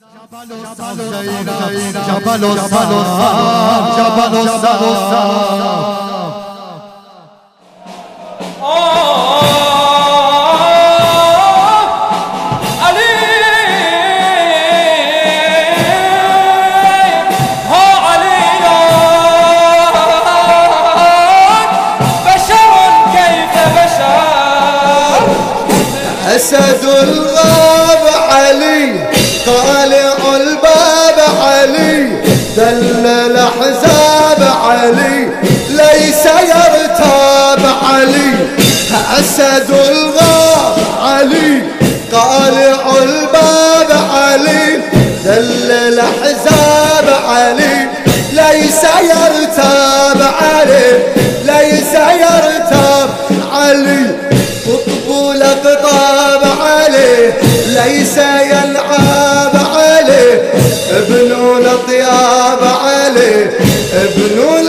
Jabalosa, Jabalosa, Jabalosa, Jabalosa, دلل الأحزاب علي ليس يرتاب علي. أسد الغار ابن